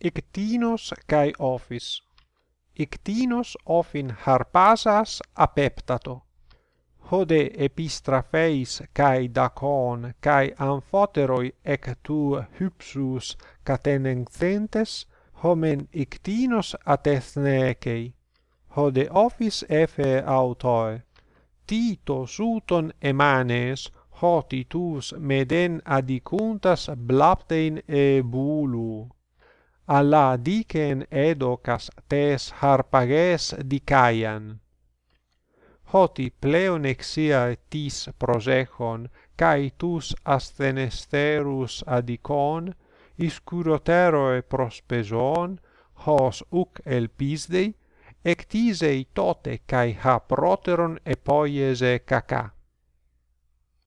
ictinos kai office Ictinos ofin harpasas apeptato. Hode epistrafeis kai dacon kai amphoteroi ec tu hypsus catenenthentes homen ictinos atesnecei. Hode ofis efe autoe. Tito suton emanes, hoti tus meden adicuntas blaptein e bulu αλλά δίκεν έδωκας τες χαρπαγές δικαίαν. Ότι πλέον εξία της προσέχων, καί τους ασθενεστέρους αδικών, prospeson προσπεζών, χως ουκ ελπίσδει, εκτίζεϊ τότε καί χα πρώτερον επόιεζε κακά.